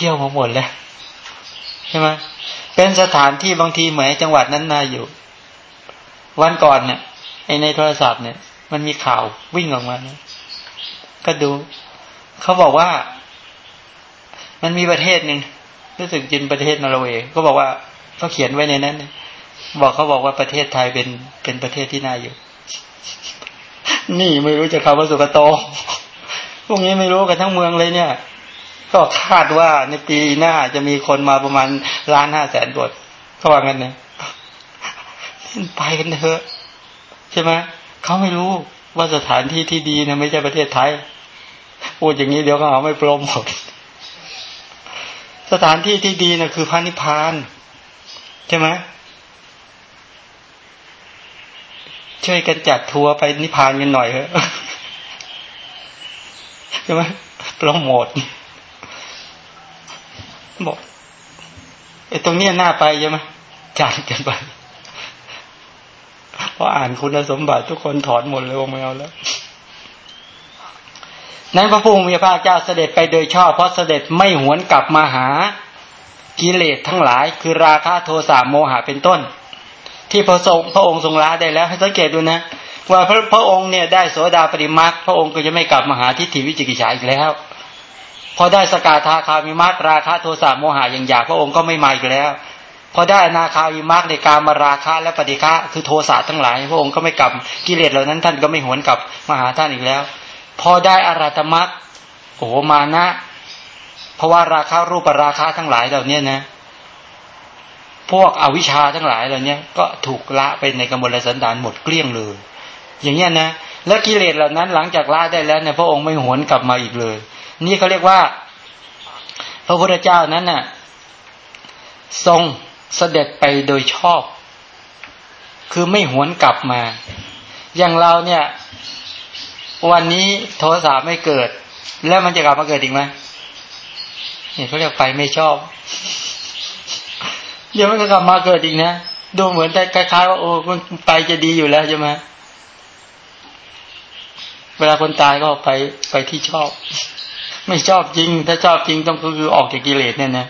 ที่ยวมาหมดแล้วใช่ไหมเป็นสถานที่บางทีเหมือนจังหวัดนั้นนาอยู่ วันก่อนเนี่ยไอในโทรศัพท์เนี่ย มันมีข่าววิ่งออกมานะก็ดู เขาบอกว่า มันมีประเทศหนึ่งรู้สึกจินประเทศนอร์เวย์ก็บอกว่าเขาเขียนไว้ในนั้นบอกเขาบอกว่าประเทศไทยเป็นเป็นประเทศที่น่าอยู่ นี่ไม่รู้จะคำว่าสุกโตพวกนี้ไม่รู้กันทั้งเมืองเลยเนี่ย ก็คาดว่าในปีหน้าจะมีคนมาประมาณล้านห้าแสนคนเขาว่างั้นเนี่ยไปกันเถอะ ใช่ไหมเขาไม่รู้ว่าสถานที่ที่ดีนะไม่ใช่ประเทศไทยพูดอย่างนี้เดี๋ยวก็เอาไม่โปรโมทสถานที่ที่ดีนะคือพระนิพพานใช่ไหมช่วยกันจัดทัวร์ไปนิพพานกันหน่อยเถอะใช่ไหมโปรโมท บอกไอ้ตรงนี้น่าไปใช่ไหมจัดกันไปพออ่านคุณสมบัติทุกคนถอนหมดเลยว่าไม่เอาแล้วนั้นพระพุทธมีพระเจ้าเสด็จไปโดยชอบเพราะเสด็จไม่หวนกลับมาหากิเลสทั้งหลายคือราคะโทสะโมหะเป็นต้น ที่พระทรงพระองค์ทรงละได้แล้ว ให้สังเกตดูนะ ว่าพระพระองค์เนี่ยได้โสดาปริมาพระองค์ก็จะไม่กลับมาหาทิฏฐิวิจิกิจฉาอีกแล้ว พอได้สกาธาคามิมาตราคะโทสะโมหะอย่างอยากพระองค์ก็ไม่มาอีกแล้ว พอได้อนาคาวิมากในการมาราคะและปฏิฆะคือโทสะทั้งหลาย พระองค์ก็ไม่กลับกิเลสเหล่านั้นท่านก็ไม่หวนกลับมาหาท่านอีกแล้ว พอได้อารัตมักโอมานะ เพราะว่าราคารูปราคาทั้งหลายเหล่านี้นะ พวกอวิชชาทั้งหลายเหล่านี้ก็ถูกละไปในกมลสันดานหมดเกลี้ยงเลย อย่างเงี้ยนะ แล้วกิเลสเหล่านั้นหลังจากละได้แล้วเนี่ยพระองค์ไม่หวนกลับมาอีกเลย นี่เขาเรียกว่า พระพุทธเจ้านั้นน่ะ ทรงเสด็จไปโดยชอบ คือไม่หวนกลับมา อย่างเราเนี่ย วันนี้โทสะไม่เกิด แล้วมันจะกลับมาเกิดอีกไหมเนี่ยเขาเรียกไปไม่ชอบ เดี๋ยวมันก็กลับมาเกิดอีกนะดูเหมือนแต่คล้ายๆว่าโอ้มันไปจะดีอยู่แล้วใช่ไหมเวลาคนตายก็ไปไปที่ชอบ ไม่ชอบจริง ถ้าชอบจริงต้องคือออกจากกิเลสเนี่ยนะ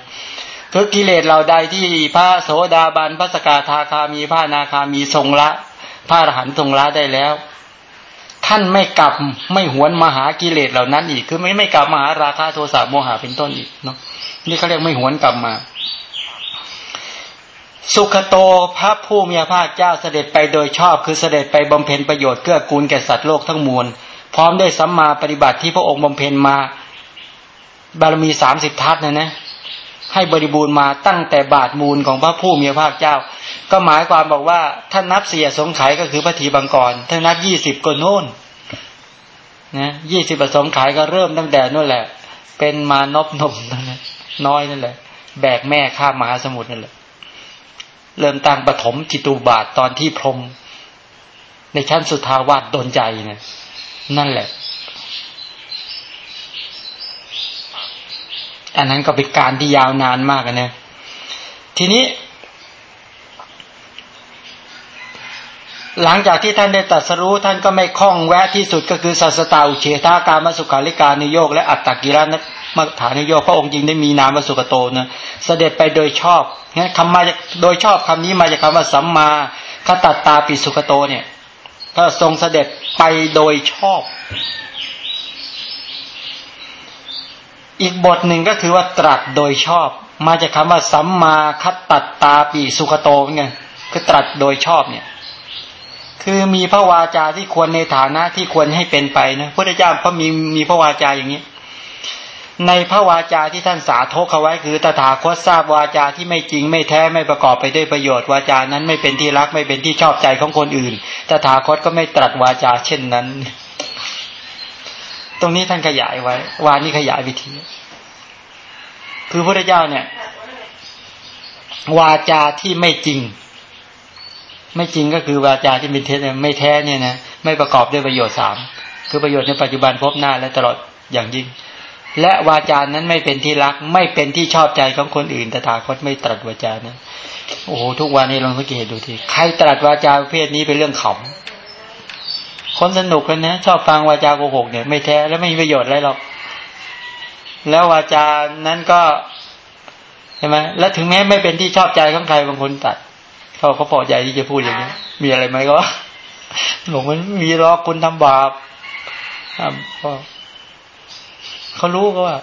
คือกิเลสเราใดที่พระโสดาบันพระสกาทาคามีพระนาคามีทรงละ พระอรหันต์ทรงละได้แล้ว ท่านไม่กลับไม่หวนมาหากิเลสเหล่านั้นอีก คือไม่ไม่กลับมาหาราคะโทสะโมหะเป็นต้นอีกเนาะนี่เขาเรียกไม่หวนกลับมา สุขโตพระผู้มีพระเจ้าเสด็จไปโดยชอบ คือเสด็จไปบำเพ็ญประโยชน์เกื้อกูลแก่สัตว์โลกทั้งมวลพร้อมด้วยสัมมาปฏิบัติที่พระองค์บำเพ็ญมา บารมีสามสิบทัศนะนะให้บริบูรณ์มาตั้งแต่บาทมูลของพระผู้มีพระภาคเจ้า ก็หมายความบอกว่าถ้านับเสียสงไขก็คือพระทีบังกรถ้านับยี่สิบก็โน่นนะยี่สิบประสงค์ขายก็เริ่มตั้งแต่นู่นแหละ เป็นมานบนมนั่นแหละน้อยนั่นแหละ แบกแม่ข้ามมหาสมุทรนั่นแหละ เริ่มตั้งปฐมจิตูบาทตอนที่พรม ในชั้นสุทาวาสโดนใจเนี่ยนั่นแหละ อันนั้นก็เป็นการที่ยาวนานมากนะ ทีนี้ หลังจากที่ท่านได้ตัดสรู้ท่านก็ไม่คล้องแวะที่สุดก็คือสัสตาอุเฉตาการมสุขาริการนิโยกและอัตตกิรานะมัฐานิโยกพระองค์จริงได้มีนามวสุกโตนะเสด็จไปโดยชอบงั้นคำมาโดยชอบคำนี้มาจากคาว่าสัมมาคตัตตาปิสุกโตเนี่ยก็ทรงเสด็จไปโดยชอบ อีกบทหนึ่งก็คือว่าตรัสโดยชอบ มาจากคำว่าสัมมาคัตตตาปีสุขโตไงคือตรัสโดยชอบเนี่ย คือมีพระวาจาที่ควรในฐานะที่ควรให้เป็นไปนะพระเจ้าพระมีมีพระวาจาอย่างนี้ ในพระวาจาที่ท่านสาธกเอาไว้คือตถาคตทราบวาจาที่ไม่จริงไม่แท้ไม่ประกอบไปด้วยประโยชน์วาจานั้นไม่เป็นที่รักไม่เป็นที่ชอบใจของคนอื่นตถาคตก็ไม่ตรัสวาจาเช่นนั้นตรงนี้ท่านขยายไว้ วานี้ขยายวิธี คือพระเจ้าเนี่ย วาจาที่ไม่จริง ไม่จริงก็คือวาจาที่เป็นเท็จไม่แท้เนี่ยนะไม่ประกอบด้วยประโยชน์สามคือประโยชน์ในปัจจุบันพบหน้าและตลอดอย่างยิ่ง และวาจานั้นไม่เป็นที่รัก ไม่เป็นที่ชอบใจของคนอื่นตถาคตไม่ตรัสวาจานะโอ้โหทุกวันนี้ลองสังเกตดูทีใครตรัสวาจาประเภทนี้เป็นเรื่องขำคนสนุกกันนะ ชอบฟังวาจาโกหกเนี่ยไม่แท้และไม่มีประโยชน์อะไรหรอก แล้ววาจานั้นก็ใช่ไหมแล้วถึงแม้ไม่เป็นที่ชอบใจของใครบางคนตัดเขาเขาพอใจที่จะพูดอย่างนี้ มีอะไรไหมก็หลงมันมีรอคุณทำบาปก็เขารู้ก็ว่า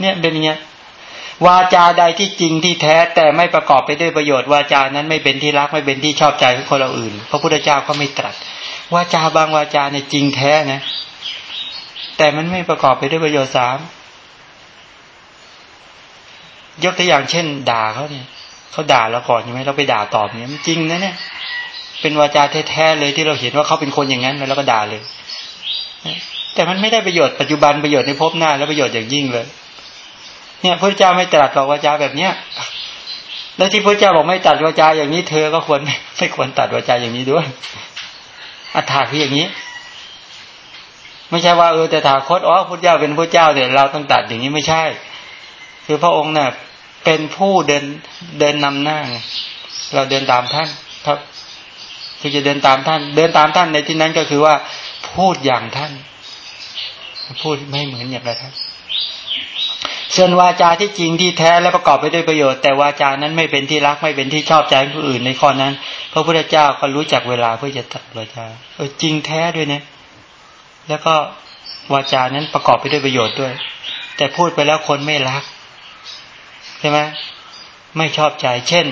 เนี่ยเป็นอย่างเงี้ยวาจาใดที่จริงที่แท้แต่ไม่ประกอบไปด้วยประโยชน์วาจานั้นไม่เป็นที่รักไม่เป็นที่ชอบใจของคนเราอื่น พระพุทธเจ้าก็ไม่ตรัสวาจาบางวาจาเนี่ยจริงแท้นะ แต่มันไม่ประกอบไปด้วยประโยชน์สามยกตัวอย่างเช่น ด่าเขาเนี่ยเขาด่าเราก่อนใช่ไหมเราไปด่าตอบเนี่ยมันจริงนะเนี่ย เป็นวาจาแท้ๆเลยที่เราเห็นว่าเขาเป็นคนอย่างนั้นแล้วก็ด่าเลยแต่มันไม่ได้ประโยชน์ปัจจุบันประโยชน์ในภพหน้า และประโยชน์อย่างยิ่งเลย เนี่ยพระเจ้าไม่ตรัสหรอกวาจาแบบเนี้ยแล้วที่พระเจ้าบอกไม่ตัดวาจาอย่างนี้เธอก็ควรไม่ควรตัดวาจาอย่างนี้ด้วยอัฏฐาคืออย่างนี้ ไม่ใช่ว่าเออแต่ถาคตอ๋อพระเจ้าเป็นพระเจ้าเนี่ยเราต้องตัดอย่างนี้ไม่ใช่ คือพระองค์เนี่ยเป็นผู้เดินเดินนำหน้าไงเราเดินตามท่านครับคือจะเดินตามท่าน เดินตามท่านในที่นั้นก็คือว่า พูดอย่างท่าน พูดไม่เหมือนอย่างไรท่านส่วนวาจาที่จริงที่แท้และประกอบไปด้วยประโยชน์แต่วาจานั้นไม่เป็นที่รักไม่เป็นที่ชอบใจผู้อื่นในข้อนั้น พระพุทธเจ้าก็รู้จักเวลาเพื่อจะตัดวาจาเออจริงแท้ด้วยเนี่ย แล้วก็วาจานั้นประกอบไปด้วยประโยชน์ด้วย แต่พูดไปแล้วคนไม่รักใช่ไหมไม่ชอบใจ เช่น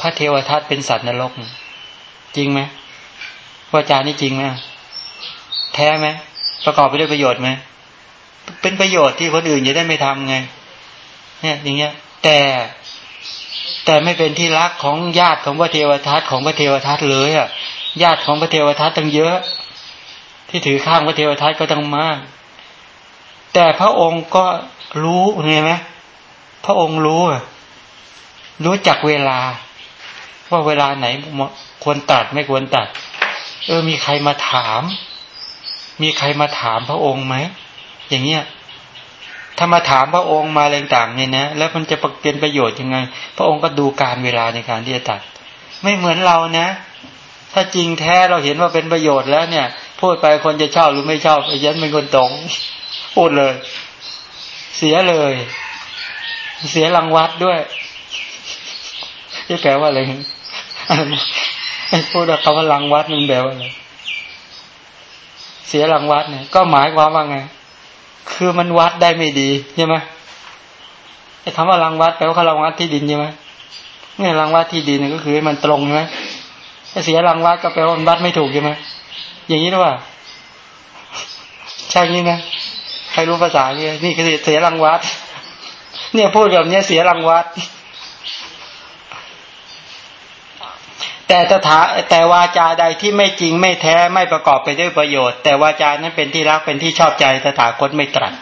พระเทวทัตเป็นสัตว์นรก จริงไหมวาจานี่จริงไหมแท้ไหมประกอบไปด้วยประโยชน์ไหมเป็นประโยชน์ที่คนอื่นจะได้ไม่ทำไง เนี่ย อย่างเงี้ย แต่แต่ไม่เป็นที่รักของญาติของพระเทวทัตของพระเทวทัตเลยอะ ญาติของพระเทวทัตตั้งเยอะ ที่ถือข้างพระเทวทัตก็ตั้งมาก แต่พระองค์ก็รู้ไงไหมพระองค์รู้รู้จักเวลา ว่าเวลาไหนควรตัดไม่ควรตัด เออ มีใครมาถาม มีใครมาถามพระองค์ไหมอย่างเงี้ยถ้ามาถามพระองค์มาอะไรต่างเนี่ยนะแล้วมันจะเป็นประโยชน์ยังไง พระองค์ก็ดูการเวลาในการที่จะตัด ไม่เหมือนเรานะ ถ้าจริงแท้เราเห็นว่าเป็นประโยชน์แล้วเนี่ย พูดไปคนจะชอบหรือไม่ชอบไอ้ยันเป็นคนตรงพูดเลย เสียเลย เสียรางวัดด้วยที่แปลว่าอะไรพูดคำว่ารังวัดมันแปลว่าอะไรเสียรางวัดเนี่ย ก็หมายความว่าไง คือมันวัดได้ไม่ดีใช่ไหมไอ้คำว่ารังวัดแปลว่าเขารังวัดที่ดินใช่ไหมเนี่ยรังวัดที่ดินเนี่ยก็คือให้มันตรงใช่ไหมไอ้เสียรังวัดก็แปลว่ามันวัดไม่ถูกใช่ไหม อย่างนี้หรือเปล่าใช่นี้นะใครรู้ภาษาเนี่ยนี่คือเสียรังวัด เนี่ยพูดแบบนี้เสียรังวัด แต่ตถาแต่วาจาใดที่ไม่จริงไม่แท้ไม่ประกอบไปด้วยประโยชน์ แต่วาจานั้นเป็นที่รักเป็นที่ชอบใจตถาคตไม่ตรัส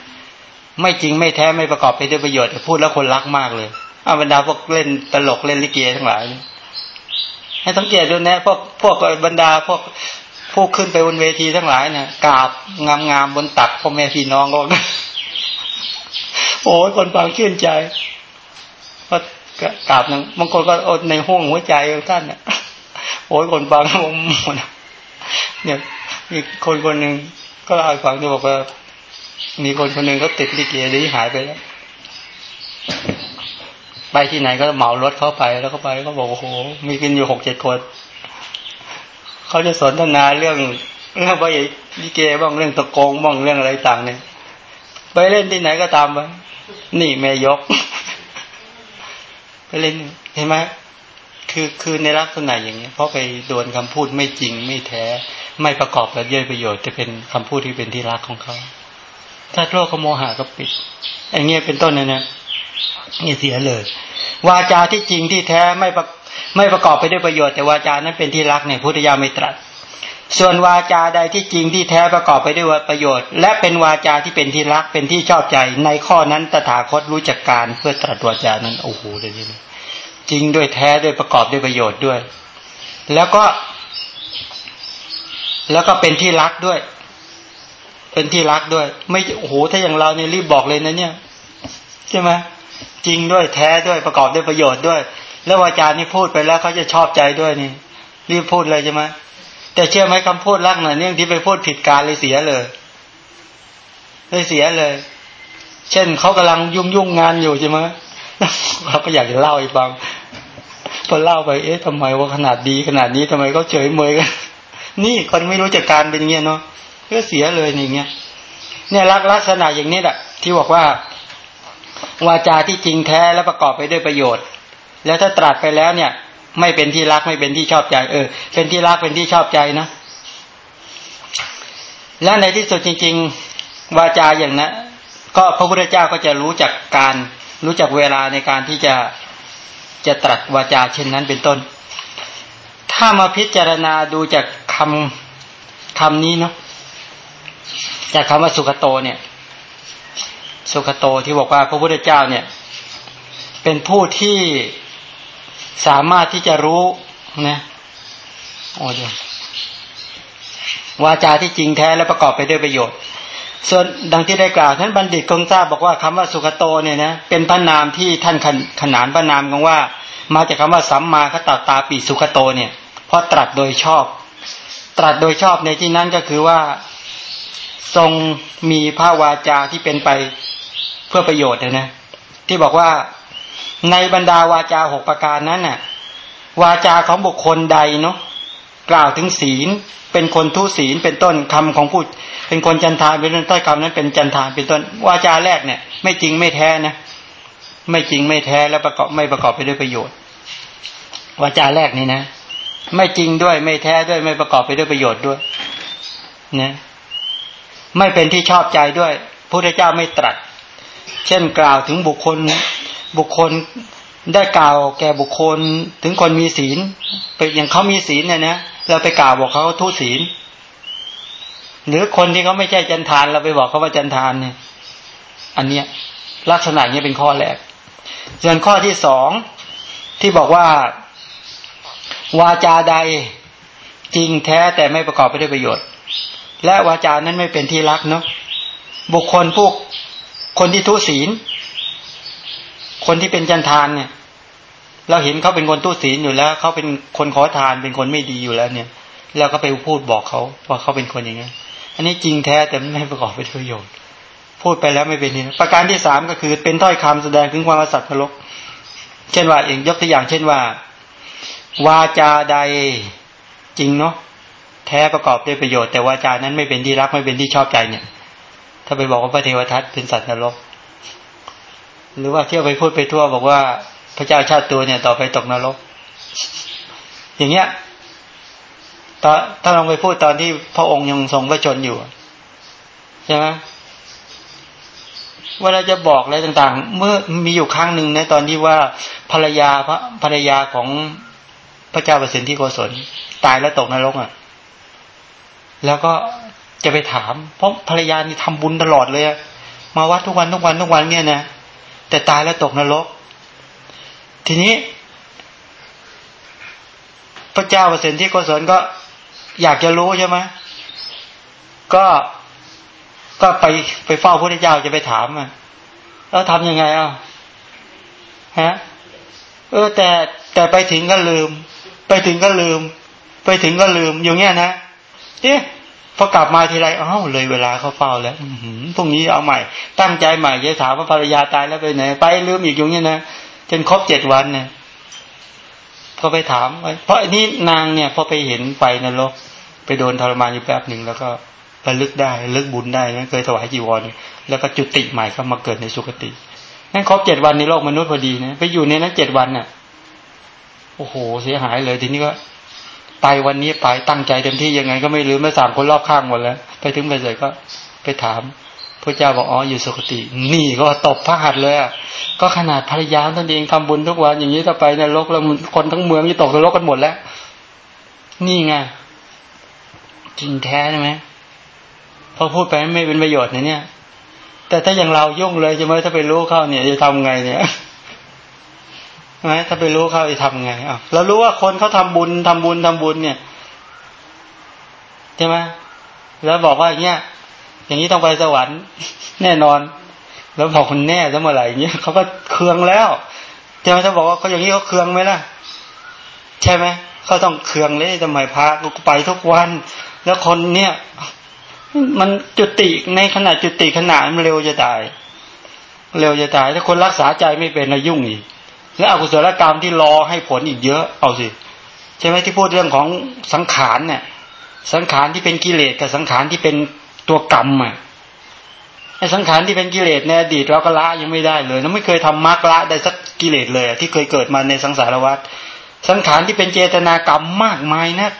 ไม่จริงไม่แท้ไม่ประกอบไปด้วยประโยชน์พูดแล้วคนรักมากเลยอาบรรดาพวกเล่นตลกเล่นลิเกทั้งหลายให้สังเกตดูนะพวกพวกบรรดาพวก วกขึ้นไปบนเวทีทั้งหลายเนี่ยกราบงามงามบนตักพ่อแม่พี่น้องก็โอ้ยคนฟังชื่นใจก็กราบนึงบางคนก็ในห้วงหัวใจของท่านเนี่ยโอ้ยคนบางงหมดเนี่ยมีคนคนหนึ่งก็เล่าให้ฟังที่บอกว่ามีคนคนหนึ่งก็ติดลิเกดีหายไปแล้วไปที่ไหนก็เหมารถเข้าไปแล้วก็ไปก็บอกโอ้โหมีกินอยู่หกเจ็ดคน เขาจะสนทนาเรื่องเรื่องไปลิเกบ้างเรื่องตะโกงบ้างเรื่องอะไรต่างเนี่ยไปเล่นที่ไหนก็ตามไปนี่แม่ยก ไปเล่นเห็นไหมคือคือในลักษณะอย่างเนี้ยเพราะไปโดนคำพูดไม่จริงไม่แท้ ไม่ประกอบกับเยื่อประโยชน์จะเป็นคำพูดที่เป็นที่รักของเขาถ้าโลกขโมหะก็ปิดอย่างเงี้ยเป็นต้นนะเนี่ยนี่เสียเลย วาจาที่จริงที่แท้ไม่ประ ไม่ประกอบไปด้วยประโยชน์แต่วาจานั้นเป็นที่รักเนี่ยพุทธยาไม่ตรัส ส่วนวาจาใดที่จริงที่แท้ประกอบไปด้วยประโยชน์ และเป็นวาจาที่เป็นที่รักเป็นที่ชอบใจ ในข้อนั้นตถาคตรู้จักการเพื่อตรัสวาจานั้นโอ้โหเลยนี่จริงด้วยแท้ด้วยประกอบด้วยประโยชน์ด้วย แล้วก็แล้วก็เป็นที่รักด้วย เป็นที่รักด้วย ไม่โอ้โหถ้าอย่างเราเนี่ยรีบบอกเลยนะเนี่ย ใช่ไหมจริงด้วยแท้ด้วยประกอบด้วยประโยชน์ด้วย แล้วอาจารย์นี่พูดไปแล้วเขาจะชอบใจด้วยนี่รีบพูดเลยใช่ไหมแต่เชื่อไหมคำพูดรักหน่อยเนี่ยที่ไปพูดผิดการเลยเสียเลยเลยเสียเลย เช่นเขากำลังยุ่งยุ่งงานอยู่ใช่ไหมเขาก็อยากจะเล่าให้ฟังพอเล่าไป เอ๊ะทำไมว่าขนาดดีขนาดนี้ทำไมเขาเฉยเมยกันนี่คนไม่รู้จักการเป็นอย่างเงี้ยเนาะก็เสียเลยอย่างเงี้ยเนี่ยลักษณะอย่างนี้แหละที่บอกว่า วาจาที่จริงแท้และประกอบไปด้วยประโยชน์ แล้วถ้าตรัสไปแล้วเนี่ย ไม่เป็นที่รักไม่เป็นที่ชอบใจ เออเป็นที่รักเป็นที่ชอบใจนะและในที่สุดจริง ๆ วาจาอย่างนั้นก็พระพุทธเจ้าก็จะรู้จักการรู้จักเวลาในการที่จะจะตรัสวาจาเช่นนั้นเป็นต้น ถ้ามาพิจารณาดูจากคำคำนี้เนาะจากคำว่าสุขโตเนี่ย สุขโตที่บอกว่าพระพุทธเจ้าเนี่ย เป็นผู้ที่ สามารถที่จะรู้นะโอ้ยวาจาที่จริงแท้และประกอบไปด้วยประโยชน์ ส่วนดังที่ได้กล่าวท่านบัณฑิตคงทราบบอกว่าคำว่าสุขโตเนี่ยนะเป็นพระนามที่ท่านขนานพระนามกันว่า มาจากคาว่าสัมมาคตาตาปีสุขโตเนี่ยเพราะตรัสโดยชอบ ตรัสโดยชอบในที่นั้นก็คือว่าทรงมีพระวาจาที่เป็นไปเพื่อประโยชน์นะที่บอกว่า ในบรรดาวาจาหกประการนั้นน่ะ วาจาของบุคคลใดเนาะกล่าวถึงศีล เป็นคนทุศีลเป็นต้นคำของพูดเป็นคนจันทานเป็นต้นต้อยคำนั้นเป็นจันทานเป็นต้น วาจาแรกเนี่ย ไม่จริงไม่แท้นะไม่จริงไม่แท้แล้วประกอบไม่ประกอบไปด้วยประโยชน์ วาจาแรกนี่นะ ไม่จริงด้วยไม่แท้ด้วยไม่ประกอบไปด้วยประโยชน์ด้วยนะไม่เป็นที่ชอบใจด้วยพระเจ้าไม่ตรัส เช่นกล่าวถึงบุคคล บุคคลได้กล่าวแก่บุคคลถึงคนมีศีลไปอย่างเขามีศีลเนี่ยนะเราไปกล่าวบอกเขาทุศีล หรือคนที่เขาไม่ใช่จันทานเราไปบอกเขาว่าจันทานเนี่ย อันเนี้ยลักษณะนี้เป็นข้อแรกส่วนข้อที่สองที่บอกว่า วาจาใดจริงแท้แต่ไม่ประกอบไปด้วยประโยชน์ และวาจานั้นไม่เป็นที่รักเนาะบุคคลพวกคนที่ทุศีล คนที่เป็นจันทานเนี่ย เราเห็นเขาเป็นคนตู้ศีลอยู่แล้วเขาเป็นคนขอทานเป็นคนไม่ดีอยู่แล้วเนี่ยแล้วก็ไปพูดบอกเขาว่าเขาเป็นคนอย่างนี้อันนี้จริงแท้แต่ไม่ประกอบไปด้วยประโยชน์พูดไปแล้วไม่เป็นนี่ประการที่สามก็คือเป็นถ้อยคำแสดงถึงความสัตย์พลกเช่นว่าเองยกตัวอย่าง เช่นว่า วาจาใดจริงเนาะแท้ประกอบด้วยประโยชน์แต่วาจานั้นไม่เป็นที่รักไม่เป็นที่ชอบใจเนี่ย ถ้าไปบอกว่าพระเทวทัตเป็นสัตว์นรก หรือว่าเที่ยวไปพูดไปทั่วบอกว่าพระเจ้าชาติตัวเนี่ยต่อไปตกนรก อย่างเงี้ยตอนถ้าลองไปพูดตอนที่พระองค์ยังทรงพระชนอยู่ใช่ไหมว่าเราจะบอกอะไรต่าง ๆ เมื่อมีอยู่ครั้งหนึ่งในตอนที่ว่าภรรยาพระภรรยาของพระเจ้าประสิทธิโกศลตายแล้วตกนรกอะ แล้วก็จะไปถาม เพราะภรรยานี่ทำบุญตลอดเลยมาวัดทุกวันทุกวันทุกวันเนี่ยนะ แต่ตายแล้วตกนรก ทีนี้ พระเจ้าเปรตที่โกศลก็อยากจะรู้ใช่ไหมก็ก็ไปไปเฝ้าพระเจ้าจะไปถามอะแล้วทำยังไงอะฮะเออ แต่แต่ไปถึงก็ลืม ไปถึงก็ลืม ไปถึงก็ลืม อย่างเงี้ยนะเอ๊ะ พอกลับมาทีไรอ้าวเลยเวลาเขาเฝ้าแล้วพรุ่งนี้เอาใหม่ ตั้งใจใหม่จะถามว่าภรรยาตายแล้วไปไหน ไปลืมอีกอย่างเงี้นะจนครบเจ็ดวันเนี่ยก็ไปถาม เพราะอันนี้นางเนี่ยพอไปเห็นไฟนรกไปโดนทรมานอยู่แป๊บหนึ่งแล้วก็ระลึกได้ลึกบุญได้นะเคยถวายจีวรแล้วก็จุติใหม่ก็มาเกิดในสุคตินั่นครบเจ็ดวันในโลกมนุษย์พอดีนะไปอยู่ในนั้นเจ็ดวันน่ะ โอ้โห เสียหายเลยทีนี้ก็ ไปวันนี้ไปตั้งใจเต็มที่ยังไงก็ไม่ลืมไม่สามคนรอบข้างหมดแล้ว ไปถึงไปเสร็จก็ไปถามพระเจ้าบอกอ๋ออยู่สุคติ นี่ก็ตบพระหัตเลยอะก็ขนาดภรรยาตนเองทำบุญทุกวันอย่างนี้ถ้าไปในโลกแล้วคนทั้งเมืองจะตกในโลกกันหมดแล้ว นี่ไงจริงแท้ใช่ไหมพอพูดไปไม่เป็นประโยชน์นะเนี่ย แต่ถ้าอย่างเรายุ่งเลยใช่ไหมถ้าไปรู้เข้าเนี่ยจะทำไงเนี่ย ไหมถ้าไปรู้เขาจะทำไงอะเรารู้ว่าคนเขาทาบุญทำบุญทำบุญเนี่ยใช่ไหมแล้วบอกว่าอย่างเงี้ยอย่างนี้ต้องไปสวรรค์ แน่นอน แล้วบอกคนแน่จะเมื่อไหร่เงี้ยเขาก็เคืองแล้วใช่ไหมถ้าบอกว่าเขาอย่างนี้เขาเคืองไหมล่ะ ใช่ไหมเขาต้องเคืองเลยทำไมพระกูไปทุกวัน แล้วคนเนี้ยมันจุติในขณะจุติขณะมันเร็วจะตาย เร็วจะตาย ถ้าคนรักษาใจไม่เป็นนะยุ่งอีก และอกุศลกรรมที่รอให้ผลอีกเยอะเอาสิใช่ไหมที่พูดเรื่องของสังขารเนี่ย สังขารที่เป็นกิเลสกับสังขารที่เป็นตัวกรรมอะไอ้สังขารที่เป็นกิเลสในอดีตเราก็ละยังไม่ได้เลยเราไม่เคยทำมรรคละได้สักกิเลสเลยที่เคยเกิดมาในสังสารวัฏสังขารที่เป็นเจตนากรรมมากมายนะ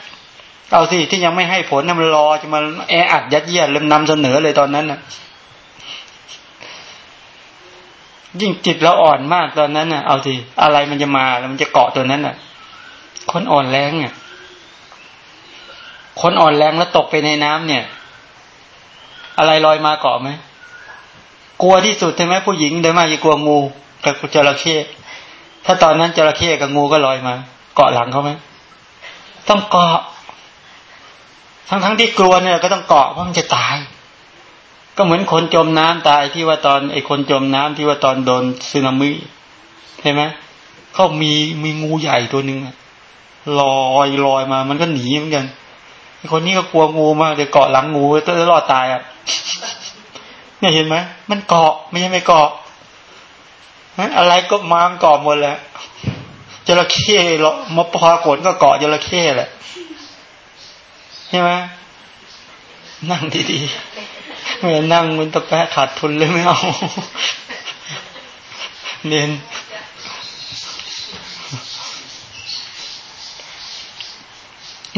เอาสิที่ยังไม่ให้ผลนมันรอจะมาแออัดยัดเยียดเริ่มนำเสนอเลยตอนนั้นน่ะ ยิ่งจิตเราอ่อนมากตอนนั้นน่ะ เอาสิอะไรมันจะมาแล้วมันจะเกาะตัวนั้นน่ะ คนอ่อนแรงเนี่ยคนอ่อนแรงแล้วตกไปในน้ำเนี่ย อะไรลอยมาเกาะไหมกลัวที่สุดใช่ไหมผู้หญิงโดยมากจะกลัวงูกับจระเข้ถ้าตอนนั้นจระเข้กับงูก็ลอยมา เกาะหลังเขาไหมต้องเกาะ ทั้งทั้งที่กลัวเนี่ย ก็ต้องเกาะเพราะมันจะตาย ก็เหมือนคนจมน้ำตายที่ว่าตอนไอ้คนจมน้ำที่ว่าตอนโดนสึนามิเห็นไหมเขามีมีงูใหญ่ตัวหนึ่งลอยลอยมา มันก็หนีเหมือนกันคนนี้ก็กลัวงูมากเดี๋ยวเกาะหลังงูจะรอดตายอะเนี่ยเห็นไหมมันเกาะไม่ใช่ไม่เกาะอะไรก็มามันเกาะหมดแหละจระเข้หรอมาพากดก็เกาะจระเข้แหละใช่ไหมนั่งดีๆ ไม่นั่งมันตะแปะขาดทุนเลยไม่เอาเน้น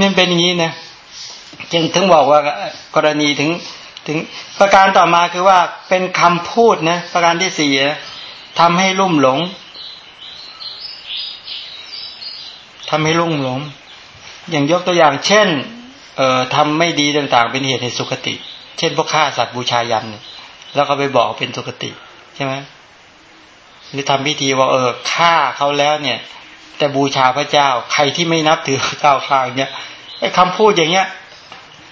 นี่เป็นอย่างนี้นะจึงถึงบอกว่ากรณีถึงถึงประการต่อมาคือว่าเป็นคำพูดนะประการที่สี่ทำให้ลุ่มหลงทำให้ลุ่มหลง อย่างยกตัวอย่าง เช่น เอ่อทำไม่ดีต่าง ๆ เป็นเหตุให้สุขติ เช่นพวกฆ่าสัตว์บูชายันเนี่ยแล้วก็ไปบอกเป็นสุขติใช่ไหมหรือทำพิธีว่าเออฆ่าเขาแล้วเนี่ย แต่บูชาพระเจ้าใครที่ไม่นับถือพระเจ้าข้างเนี่ยไอ้คำพูดอย่างเงี้ย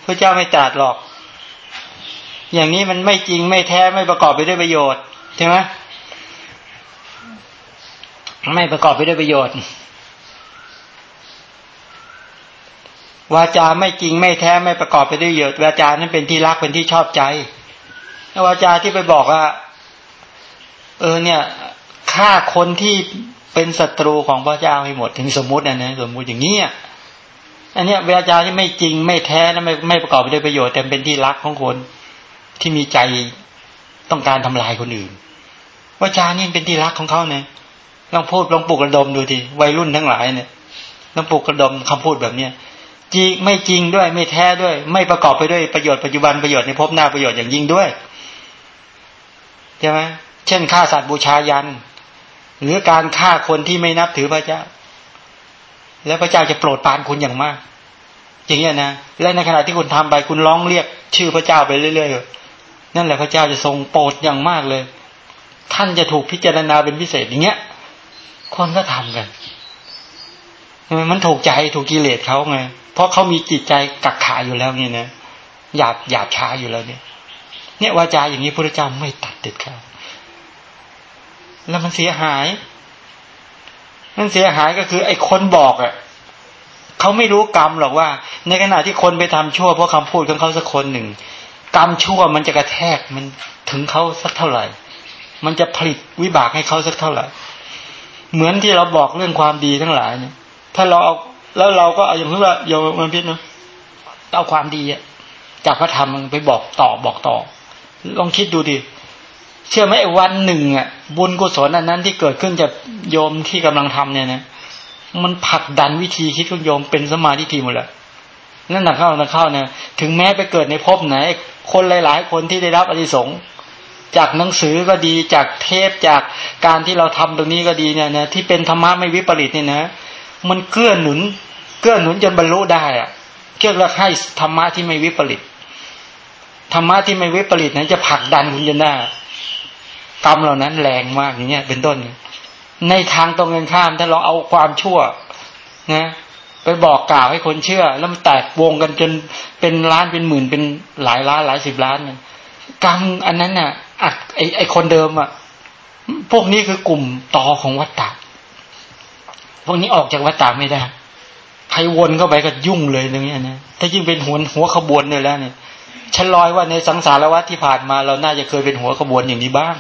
พระเจ้าไม่ตรัสหรอก อย่างนี้มันไม่จริงไม่แท้ไม่ประกอบไปด้วยประโยชน์ใช่ไหมไม่ประกอบไปด้วยประโยชน์ วาจาไม่จริงไม่แท้ไม่ประกอบไปด้วยเยอวาจานั้นเป็นที่รักเป็นที่ชอบใจวาจาที่ไปบอกว่า เออเนี่ยฆ่าคนที่เป็นศัตรูของพระเจ้าให้หมดถึงสมมตินะนะสมมติอย่างนี้อันเนี้ยวาจาที่ไม่จริงไม่แท้และไม่ไม่ประกอบไปด้วยประโยชน์แต่เป็นที่รักของคนที่มีใจต้องการทำลายคนอื่นวาจานี่เป็นที่รักของเขาเนี่ยลองพูดลองปลุกระดมดูทีวัยรุ่นทั้งหลายเนี่ยลองปลุกระดมคำพูดแบบเนี้ย จริงไม่จริงด้วย ไม่แท้ด้วย ไม่ประกอบไปด้วยประโยชน์ปัจจุบันประโยชน์ในภพหน้าประโยชน์อย่างยิ่งด้วยใช่ไหมเช่นฆ่าสัตว์บูชายัน หรือการฆ่าคนที่ไม่นับถือพระเจ้า แล้วพระเจ้าจะโปรดปานคุณอย่างมาก อย่างนี้นะและในขณะที่คุณทำไปคุณร้องเรียก ชื่อพระเจ้าไปเรื่อยๆนั่นแหละพระเจ้าจะทรงโปรดอย่างมากเลย ท่านจะถูกพิจารณาเป็นพิเศษอย่างเงี้ย คนก็ทำกันมันถูกใจถูกกิเลสเขาไง เพราะเขามีจิตใจกักขาอยู่แล้วเนี่ยนะหยาบหยาบช้าอยู่แล้วเนี่ย เนี่ยวาจาอย่างนี้พระเจ้าไม่ตัดเด็ดขาดแล้วมันเสียหาย มันเสียหายก็คือไอ้คนบอกอะเขาไม่รู้กรรมหรอกว่า ในขณะที่คนไปทำชั่วเพราะคำพูดของเขาสักคนหนึ่ง กรรมชั่วมันจะกระแทกมันถึงเขาสักเท่าไหร่ มันจะผลิตวิบากให้เขาสักเท่าไหร่ เหมือนที่เราบอกเรื่องความดีทั้งหลายเนี่ย ถ้าเราเอา แล้วเราก็อย่างที่ว่าโยมพิษนะเอาความดีอะจากพระธรรมไปบอกต่อบอกต่อ ลองคิดดูดิเชื่อไหมวันหนึ่งอะ บุญกุศลอันนั้นที่เกิดขึ้นจากโยมที่กำลังทำเนี่ยนะมันผลักดันวิธีคิดของโยมเป็นสมาธิทีหมดเลยนั่นหนักเข้าหนักเข้าเนี่ยถึงแม้ไปเกิดในภพไหน คนหลาย ๆ คนที่ได้รับอริสงจากหนังสือก็ดีจากเทปจากการที่เราทำตรงนี้ก็ดีเนี่ยนะที่เป็นธรรมะไม่วิปริตเนี่ยนะ มันเกื้อหนุน เกื้อหนุนจนบรรลุได้อะเกี่ยวกับให้ธรรมะที่ไม่วิปริตธรรมะที่ไม่วิปริตนั้นจะผลักดันคุณจนได้กรรมเหล่านั้นแรงมากอย่างเงี้ย เป็นต้น ในทางตรงกันข้ามถ้าเราเอาความชั่ว นะไปบอกกล่าวให้คนเชื่อ แล้วมันแตกวงกันจนเป็นล้านเป็นหมื่นเป็นหลายล้านหลายสิบล้านกรรมอันนั้นน่ะอัดไอไอคนเดิมอะพวกนี้คือกลุ่มต่อของวัตตะพวกนี้ออกจากวัตตะไม่ได้ ใครวนเข้าไปก็ยุ่งเลยตรงนี้นะถ้ายิ่งเป็นหัวหัวขบวนเนี่ยแล้วเนี่ยฉันลอยว่าในสังสารวัฏที่ผ่านมาเราน่าจะเคยเป็นหัวขบวนอย่างนี้บ้าง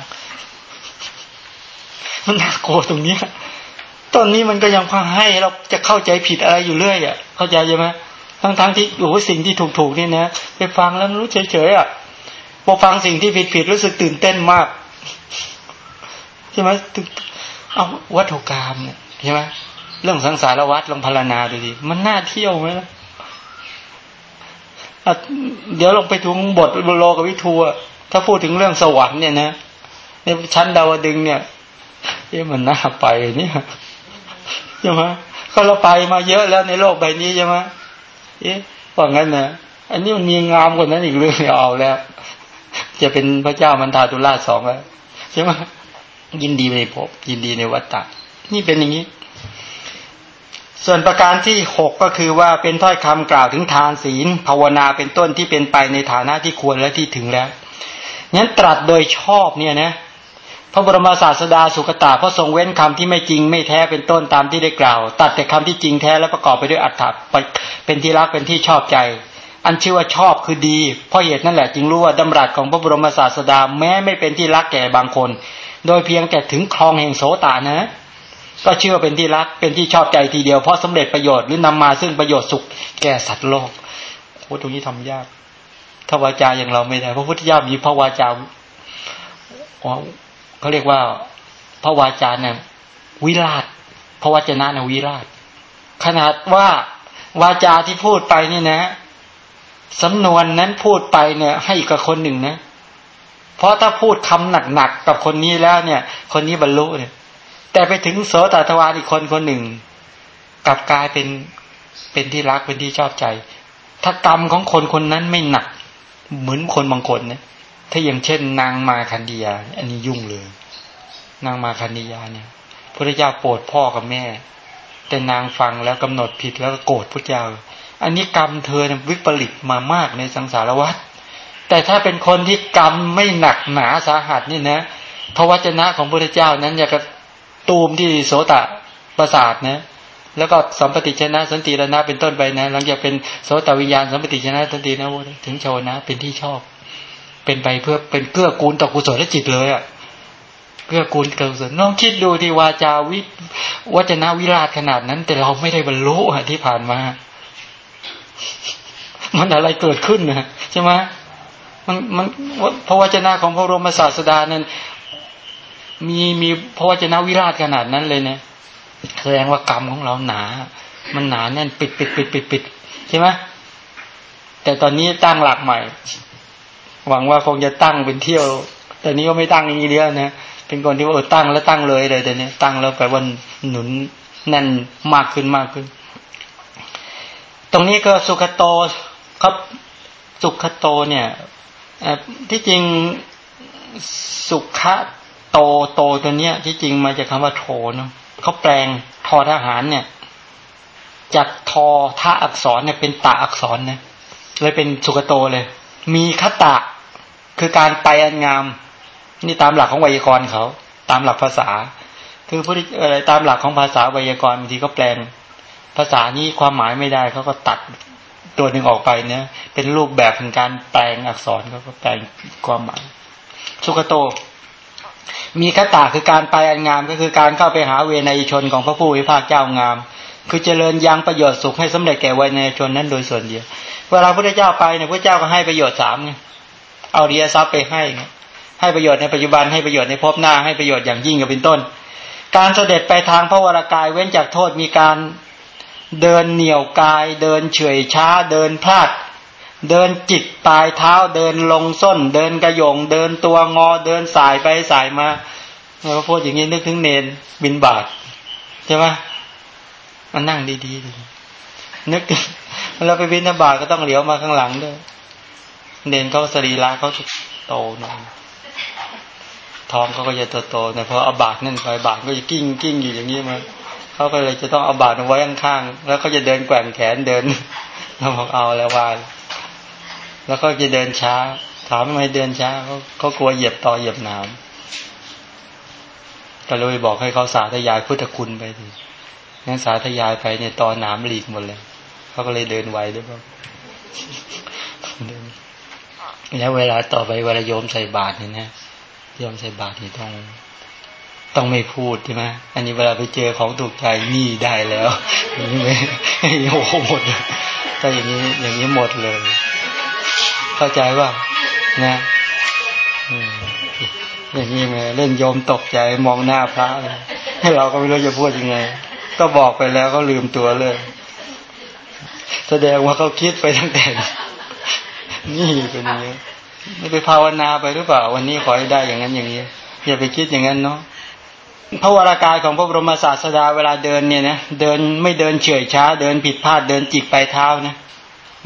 มันน่ากลัวตรงนี้ตอนนี้มันก็ยังพังให้เราจะเข้าใจผิดอะไรอยู่เรื่อยอะ เข้าใจใช่ไหมทั้งทั้งที่โอ้สิ่งที่ถูกถูกนี่นะไปฟังแล้วรู้เฉยๆอะพอฟังสิ่งที่ผิดผิดรู้สึกตื่นเต้นมากใช่ไหมเอาวัตถุกรรมเนี่ยใช่ไหม เรื่องสังสารวัฏลองพารณาดูดิมันน่าเที่ยวไหมล่ะเดี๋ยวลองไปถึงบทโลกวิทูถ้าพูดถึงเรื่องสวรรค์เนี่ยนะในชั้นดาวดึงเนี่ยเอ๊ะมันน่าไปเนี่ยใช่ไหมก็เราไปมาเยอะแล้วในโลกใบนี้ใช่ไหมเอ๊ะว่างั้นนะอันนี้มันมีงามกว่านั้นอีกเรื่องเอาแล้ว จะเป็นพระเจ้ามันทาตุลาสองแล้วใช่ไหมยินดีในภพยินดีในวัฏฏะนี่เป็นอย่างนี้ ส่วนประการที่หกก็คือว่าเป็นถ้อยคำกล่าวถึงทานศีล ภาวนาเป็นต้นที่เป็นไปในฐานะที่ควรและที่ถึงแล้วงั้นตรัสโดยชอบเนี่ยนะพระบรมศาสดาสุกตาพระทรงเว้นคำที่ไม่จริงไม่แท้เป็นต้นตามที่ได้กล่าว ตัดแต่คำที่จริงแท้และประกอบไปด้วยอัตถะเป็นที่รักเป็นที่ชอบใจ อันชื่อว่าชอบคือดีเพราะเหตุนั่นแหละจึงรู้ว่าดำรัสของพระบรมศาสดาแม้ไม่เป็นที่รักแก่บางคน โดยเพียงแต่ถึงคลองแห่งโสตานะ ก็เชื่อเป็นที่รักเป็นที่ชอบใจทีเดียวเพราะสำเร็จประโยชน์หรือนำมาซึ่งประโยชน์สุขแก่สัตว์โลกโอ้ตรงนี้ทำยากถ้าวาจาอย่างเราไม่ได้พระพุทธเจ้ามีพระวาจาเขาเรียกว่าพระวาจาเนี่ยวิราชพระวจนะนะวิราช ขนาดว่าวาจาที่พูดไปนี่นะสำนวนนั้นพูดไปเนี่ย ให้กับคนหนึ่งนะ เพราะถ้าพูดคำหนักๆกับคนนี้แล้วเนี่ย คนนี้บรรลุเนี่ย แต่ไปถึงโสตทวารอีกคนคนหนึ่งกลับกลายเป็นเป็นที่รักเป็นที่ชอบใจ ถ้ากรรมของคนคนนั้นไม่หนัก เหมือนคนบางคนเนี่ยถ้าอย่างเช่น นางมาคันดียา อันนี้ยุ่งเลย นางมาคันดียาเนี่ยพระเจ้าโปรดพ่อกับแม่ แต่นางฟังแล้วกำหนดผิดแล้วก็โกรธพระเจ้าอันนี้กรรมเธอวิปริตมามากในสังสารวัฏแต่ถ้าเป็นคนที่กรรมไม่หนักหนาสาหัสนี่นะพระวจนะของพระเจ้านั้นอยากจะ ตูมที่โสตะประสาทนะแล้วก็สัมปติชนะสันติรณะเป็นต้นไปนะ หลังจากเป็นโสตวิญญาณสัมปติชนะสันตินะถึงโชนะ เป็นที่ชอบ เป็นไปเพื่อเป็นเกื้อกูลต่อกุศลและจิตเลยอะเกื้อกูลเกิดกุศลน้องคิดดูที่วาจาวิวัจนาวิราชขนาดนั้น แต่เราไม่ได้บรรลุที่ผ่านมา มันอะไรเกิดขึ้นนะใช่ไหมมันมันพระวจนะของพระรมศาสดานั้น มีมีพระวจนะวิราชขนาดนั้นเลยเนะแสดงว่ากรรมของเราหนา มันหนาแน่นปิดปิดปิดปิดปิดใช่ไหมแต่ตอนนี้ตั้งหลักใหม่ หวังว่าคงจะตั้งเป็นเที่ยว แต่นี้ก็ไม่ตั้งอย่างนี้เดียวนะเป็นคนที่ว่าเออตั้งแล้วตั้งเลยเลยแต่เนี้ยตั้งแล้วไปวันหนุนแน่นมากขึ้นมากขึ้น ตรงนี้ก็สุขโตครับสุขโตเนี่ยที่จริงสุขะ โตโตตัวเนี้ย ที่จริงมาจากคาว่าโทนะเขาแปลงทอทหารเนี่ย จากทอท่าอักษรเนี่ยเป็นตาอักษรนะเลยเป็นสุขโตเลย มีคตะ คือการไปอันงาม นี่ตามหลักของไวยากรณ์เขา ตามหลักภาษา คือพอะไรตามหลักของภาษาไวยากรณ์บางทีก็แปลง ภาษานี้ความหมายไม่ได้เขาก็ตัดตัวหนึ่งออกไปเนี่ย เป็นรูปแบบของการแปลงอักษรเขาก็แปลงความหมายสุกโต มีคตาคือการไปอันงามก็คือการเข้าไปหาเวนยชนของพระผู้วิภาคเจ้างาม คือเจริญยังประโยชน์สุขให้สำเร็จแก่เวนยชนนั้นโดยส่วนเดียว เวลาพระเจ้าไปเนี่ยพระเจ้าก็ให้ประโยชน์สามไงเอาเรียทรัพย์ไปให้ให้ประโยชน์ในปัจจุบันให้ประโยชน์ในภพหน้าให้ประโยชน์อย่างยิ่งกับเป็นต้น การเสด็จไปทางพระวรากายเว้นจากโทษมีการเดินเหนี่ยวกาย เดินเฉยช้าเดินพลาด เดินจิตปลายเท้าเดินลงส้น เดินกระยง เดินตัวงอ เดินสายไปสายมาเราพูดอย่างนี้นึกถึงเนนบินบาทใช่ไหมมันนั่งดีๆนึกเราไปบินบาทก็ต้องเหลียวมาข้างหลังด้วยเด่นเขาสรีระเขาโตหน่อยท้องเขาก็จะโตโตแต่พอเอาบาดนั่นไปบาดก็จะกิ้งกิ้งอยู่อย่างนี้มาเขาก็เลยจะต้องเอาบาดไว้ข้างๆแล้วเขาจะเดินแกว่งแขนเดินเราบอกเอาแล้วว่า แล้วก็จะเดินช้า ถามทำไมเดินช้าเขาเขากลัวเหยียบต่อเหยียบหนามก็เลยบอกให้เขาสาธยายพุทธคุณไปทีงั้นสาธยายไปเนี่ยตอนหนามหลีกหมดเลยเขาก็เลยเดินไวด้วยครับแล้วเวลาต่อไปเวลาโยมใส่บาตรเนี่ยนะโยมใส่บาตรนี่ต้องต้องไม่พูดใช่ไหมอันนี้เวลาไปเจอของถูกใจนี่ได้แล้วอย่างนี้ไม่โอ้โหหมดเลยถ้าอย่างนี้อย่างนี้หมดเลย เข้าใจว่านะอย่างนี้ไงเล่นโยมตกใจมองหน้าพระเลยให้เราก็ไม่รู้จะพูดยังไง ก็บอกไปแล้วก็ลืมตัวเลย แสดงว่าเขาคิดไปตั้งแต่ นี่เป็นอย่างนี้ไม่ไปภาวนาไปหรือเปล่า วันนี้ขอให้ได้อย่างนั้นอย่างนี้อย่าไปคิดอย่างนั้นเนาะพระวรากายของพระบรมศาสดาเวลาเดินเนี่ยนะเดินไม่เดินเฉยช้า เดินผิดพลาดเดินจิกไปเท้านะ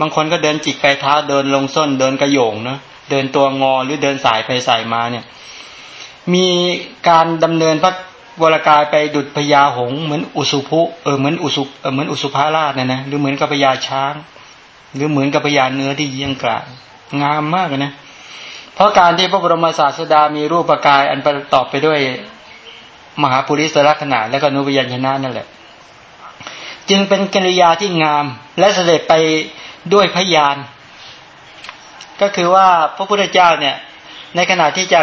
บางคนก็เดินจิกไปเท้าเดินลงส้นเดินกระโยงเนาะเดินตัวงอหรือเดินสายไปสายมาเนี่ย มีการดำเนินพระวรากายไปดุดพญาหงเหมือนอุสุภุเออเหมือนอุสุเออเหมือนอุสุภาราชเนี่ยนะหรือเหมือนกับพญาช้าง หรือเหมือนกับพญาเนื้อที่เยี่ยงกลางงามมากนะ เพราะการที่พระบรมศาสดามีรูปกายอันประกอบไปด้วยมหาปุริสลักษณะและก็นุบยัญชนะนั่นแหละ จึงเป็นกิริยาที่งามและเสด็จไป ด้วยพยาน ก็คือว่าพระพุทธเจ้าเนี่ย ในขณะที่จะ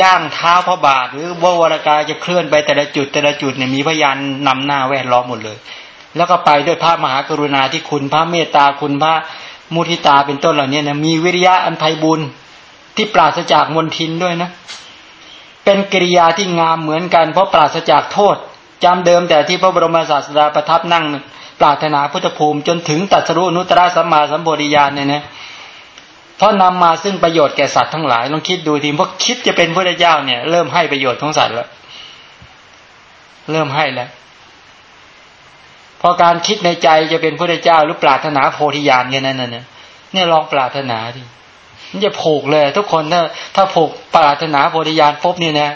ย่างเท้าพระบาท หรือววรกายจะเคลื่อนไปแต่ละจุดแต่ละจุดเนี่ยมีพยานนำหน้าแวดล้อมหมดเลย แล้วก็ไปด้วยพระมหากรุณาที่คุณพระเมตตาคุณพระมุทิตาเป็นต้นเหล่านี้นะมีวิริยะอันไพบุญที่ปราศจากมนทินด้วยนะ เป็นกิริยาที่งามเหมือนกันเพราะปราศจากโทษจำเดิมแต่ที่พระบรมศาสดาประทับนั่ง ปรารถนาพุทธภูมิ จนถึงตัสรุนุตระสัมมาสัมปวิญาณเนี่ยนะเพราะนำมาซึ่งประโยชน์แก่สัตว์ทั้งหลายลองคิดดูทีเพราะคิดจะเป็นพระเจ้าเนี่ย เริ่มให้ประโยชน์ของสัตว์แล้วเริ่มให้แล้วพอการคิดในใจจะเป็นพระเจ้าหรือปรารถนาโพธิญาณแค่นั้นน่ะเนี่ยลองปรารถนาดิมันจะผูกเลย ทุกคนถ้าถ้าผูกปรารถนาโพธิญาณปุ๊บเนี่ยนะ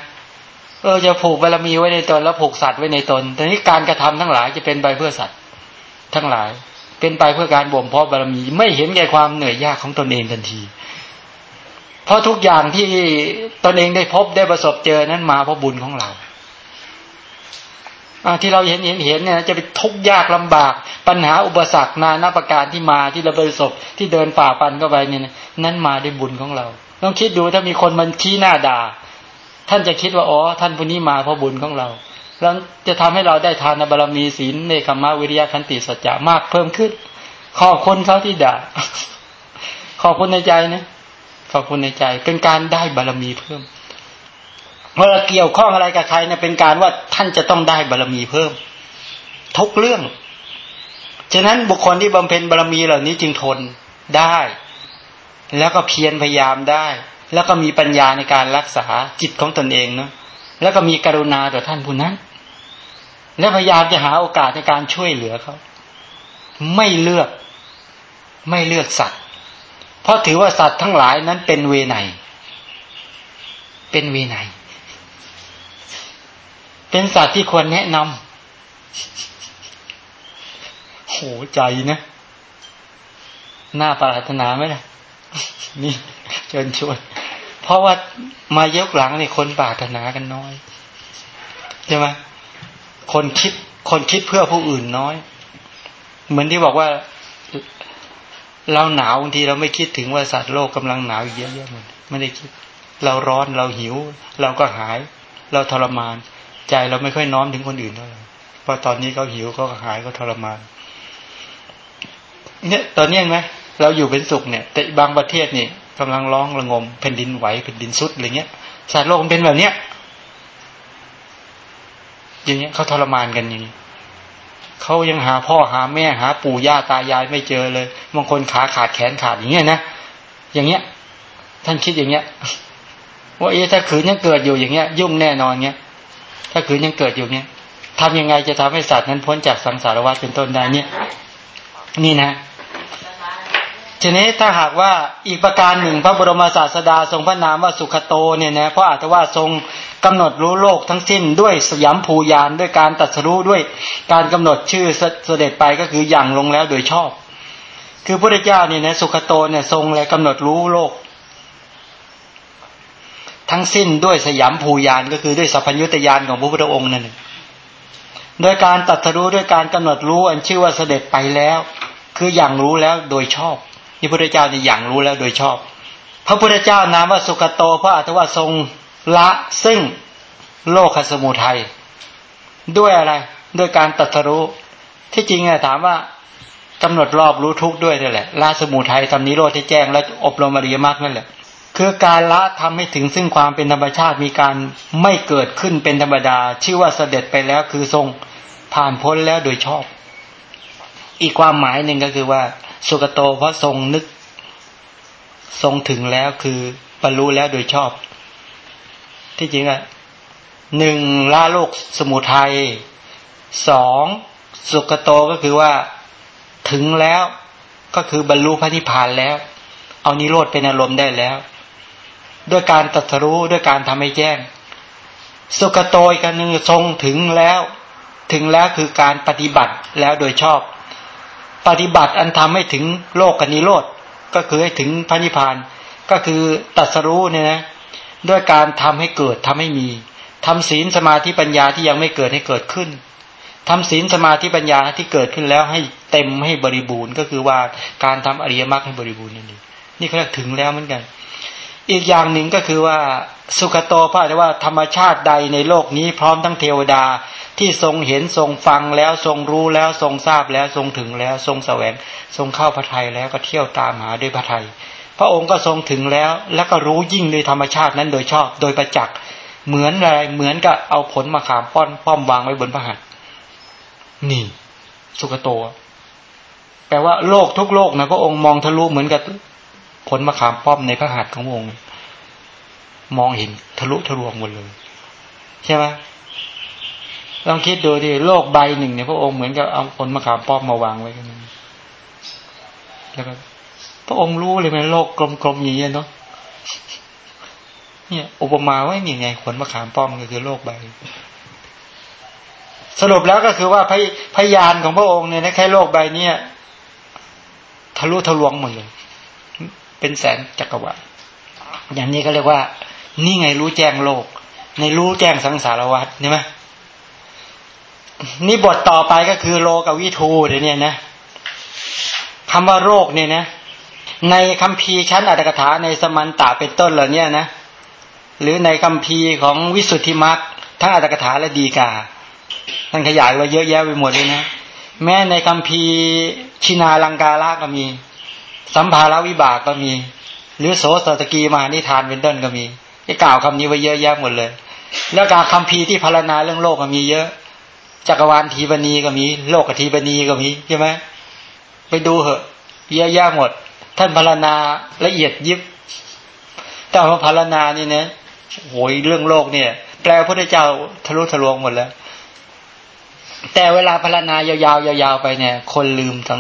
เออจะผูกบารมีไว้ในตนแล้วผูกสัตว์ไว้ในตนแต่นี้การกระทำทั้งหลายจะเป็นไปเพื่อสัตว์ ทั้งหลาย เป็นไปเพื่อการบ่มเพาะบารมี ไม่เห็นแก่ความเหนื่อยยากของตนเองทันที เพราะทุกอย่างที่ตนเองได้พบได้ประสบเจอนั้นมาเพราะบุญของเราที่เราเห็นเห็นเห็นเนี่ยจะเป็นทุกข์ยากลำบาก ปัญหาอุปสรรคนานาประการที่มาที่เราประสบที่เดินฝ่าฟันเข้าไปเนี่ยนั้นมาด้วยบุญของเราต้องคิดดูถ้ามีคนมันชี้หน้าด่า ท่านจะคิดว่าอ๋อท่านผู้นี้มาเพราะบุญของเรา แล้วจะทำให้เราได้ทานบารรมีศีลในคมาวิริยะคันติสัจจะมากเพิ่มขึ้น ขอบคุณเขาที่ด่าขอบคุณในใจนะขอบคุณในใจ เป็นการได้บารรมีเพิ่มเมื่อเกี่ยวข้องอะไรกับใครเนี่ยเป็นการว่าท่านจะต้องได้บารรมีเพิ่ม ทุกเรื่อง ฉะนั้นบุคคลที่บำเพ็ญบารรมีเหล่านี้จึงทนได้ แล้วก็เพียรพยายามได้ แล้วก็มีปัญญาในการรักษาจิตของตนเองเนาะแล้วก็มีกรุณาต่อท่านผู้นั้น และพยายามจะหาโอกาสในการช่วยเหลือเขาไม่เลือก ไม่เลือกสัตว์ เพราะถือว่าสัตว์ทั้งหลายนั้นเป็นเวไนเป็นเวไนเป็นสัตว์ที่ควรแนะนำโหใจนะน่าปรารถนาไหมล่ะนี่เชิญชวนเพราะว่ามายกหลังนี่คนปรารถนากันน้อยใช่ไหม คนคิด คนคิดเพื่อผู้อื่นน้อย เหมือนที่บอกว่า เราหนาวบางทีเราไม่คิดถึงว่าสัตว์โลกกำลังหนาวเยอะๆหมดไม่ได้คิด เราร้อนเราหิว เราก็หาย เราทรมาน ใจเราไม่ค่อยน้อมถึงคนอื่นเท่าไหร่เพราะตอนนี้เขาหิวเขาหายเขาทรมาน เนี่ย ตอนนี้ไหมเราอยู่เป็นสุขเนี่ย แต่บางประเทศนี่กำลังร้องระงมแผ่นดินไหวแผ่นดินสุดอะไรเงี้ยสารโลกมันเป็นแบบเนี้ย อย่างเงี้ยเขาทรมานกันอย่างนี้เขายังหาพ่อหาแม่หา ปู่ย่าตายายไม่เจอเลยบางคนขาขาดแขนขาดอย่างเงี้ยนะอย่างเงี้ย ท่านคิดอย่างเงี้ยว่าเอ๊ะถ้าขืนยังเกิดอยู่อย่างเงี้ย ยุ่งแน่นอนเงี้ย ถ้าคือยังเกิดอยู่เนี่ยทำยังไงจะทำให้สัตว์นั้นพ้นจากสังสารวัฏเป็นต้นได้เนี่ย นี่นะทีนี้ถ้าหากว่าอีกประการหนึ่งพระบรมศาสดาทรงพระนามว่าสุขโตเนี่ยนะเพราะอาจจะว่าทรง กำหนดรู้โลกทั้งสิ้นด้วยสยามภูยานด้วยการตัดสู้ด้วยการกำหนดชื่อเสด็จไปก็คืออย่างลงแล้วโดยชอบ คือพระเจ้าเนี่ยนะสุขโตเนี่ยทรงและกำหนดรู้โลก ทั้งสิ้นด้วยสยามภูยานก็คือด้วยสัพพัญญุตยานของพระพุทธองค์นั่นเองโดยการตัดรู้ด้วยการกำหนดรู้อันชื่อว่าเสด็จไปแล้ว คืออย่างรู้แล้วโดยชอบนี่พระพุทธเจ้าเนี่ยอย่างรู้แล้วโดยชอบ พระพุทธเจ้านามว่าสุขโตพระอัตว่าทรง ละซึ่งโลกสมุทัยด้วยอะไร ด้วยการตัทรู้ที่จริงอะถามว่ากำหนดรอบรู้ทุกข์ด้วยนี่แหละละสมุทัยทำนิโรธที่แจ้งแล้วอบรมอริยมรรคนั่นแหละคือการละทำให้ถึงซึ่งความเป็นธรรมชาติมีการไม่เกิดขึ้นเป็นธรรมดา ชื่อว่าเสด็จไปแล้วคือทรงผ่านพ้นแล้วโดยชอบ อีกความหมายหนึ่งก็คือว่า สุกโตเพราะทรงนึก ทรงถึงแล้วคือบรรลุแล้วโดยชอบ ที่จริงอะหนึ่งละโลกสมุทัยสองสุกโตก็คือว่าถึงแล้วก็คือบรรลุพระนิพพานแล้ว เอานิโรธเป็นอารมณ์ได้แล้ว ด้วยการตรัสรู้ด้วยการทำให้แจ้ง สุกโตอีกกันหนึ่งทรงถึงแล้ว ถึงแล้วคือการปฏิบัติแล้วโดยชอบ ปฏิบัติอันทำให้ถึงโลกกนิโรธก็คือให้ถึงพระนิพพานก็คือตรัสรู้เนี่ยนะ ด้วยการทำให้เกิดทำให้มีทำศีลสมาธิปัญญาที่ยังไม่เกิดให้เกิดขึ้นทำศีลสมาธิปัญญาที่เกิดขึ้นแล้วให้เต็มให้บริบูรณ์ ก็คือว่าการทำอริยมรรคให้บริบูรณ์นั่นเองนี่เขาเรียกถึงแล้วเหมือนกัน อีกอย่างหนึ่งก็คือว่าสุขโตพระว่าธรรมชาติใดในโลกนี้พร้อมทั้งเทวดาที่ทรงเห็นทรงฟังแล้วทรงรู้แล้วทรงทราบแล้วทรงถึงแล้วทรงแสวง ทรงเข้าพระทัยแล้วก็เที่ยวตามหาด้วยพระทัย พระองค์ก็ทรงถึงแล้ว แล้วก็รู้ยิ่งโดยธรรมชาตินั้นโดยชอบ โดยประจักษ์เหมือนอะไรเหมือนกับเอาผลมาขามป้อนป้อมวางไว้บนพระหัตถ์นี่ สุขโต แปลว่าโลกทุกโลกนะพระองค์มองทะลุเหมือนกับผลมะขามป้อมในพระหัตถ์ขององค์ มองเห็นทะลุทะลวงหมดเลย ใช่ไหมลองคิดดูดิโลกใบหนึ่งเนี่ยพระองค์เหมือนกับเอาผลมะขามป้อมมาวางไว้กันแล้วก็ พระองค์รู้เลยไหมโลกกลมๆอย่างเนี้ยเนาะเนี่ยอุปมาไว้ยังไงผลมะขามป้อมก็คือโลกใบสรุปแล้วก็คือว่าพพยานของพระองค์เนี่ยนะแค่โลกใบเนี้ยทะลุทะลวงหมดเลย เป็นแสนจักรวาลอย่างนี้ก็เรียกว่า นี่ไงรู้แจ้งโลก ในรู้แจ้งสังสารวัฏใช่ไหมนี่บทต่อไปก็คือโลกวิทูเดี๋ยวนี้นะคำว่าโรคเนี่ยนะ ในคัมภีร์ชั้นอัตถกถาในสมันตาเป็นต้นเหล่านี้นะ หรือในคัมภีร์ของวิสุทธิมรรคทั้งอัตถกถาและดีกาท่านขยายไว้เยอะแยะไปหมดเลยนะ แม้ในคัมภีร์ชินาลังกาลาก็มี สัมภาระวิบากก็มี หรือโสสตกีมานิทานเป็นต้นก็มีที่กล่าวคำนี้ไว้เยอะแยะหมดเลย แล้วการคำพีที่พารณาเรื่องโลกก็มีเยอะ จักรวาลทีบณีก็มี โลกทีบณีก็มีใช่ไหมไปดูเหอะ เยอะแยะหมด ท่านพารณาละเอียดยิบแต่พอพารณานี่นะโอยเรื่องโลกเนี่ย แปลพระเจ้าทะลุทะลวงหมดแล้ว แต่เวลาพารณายาวๆยาวๆไปเนี่ย คนลืมสัง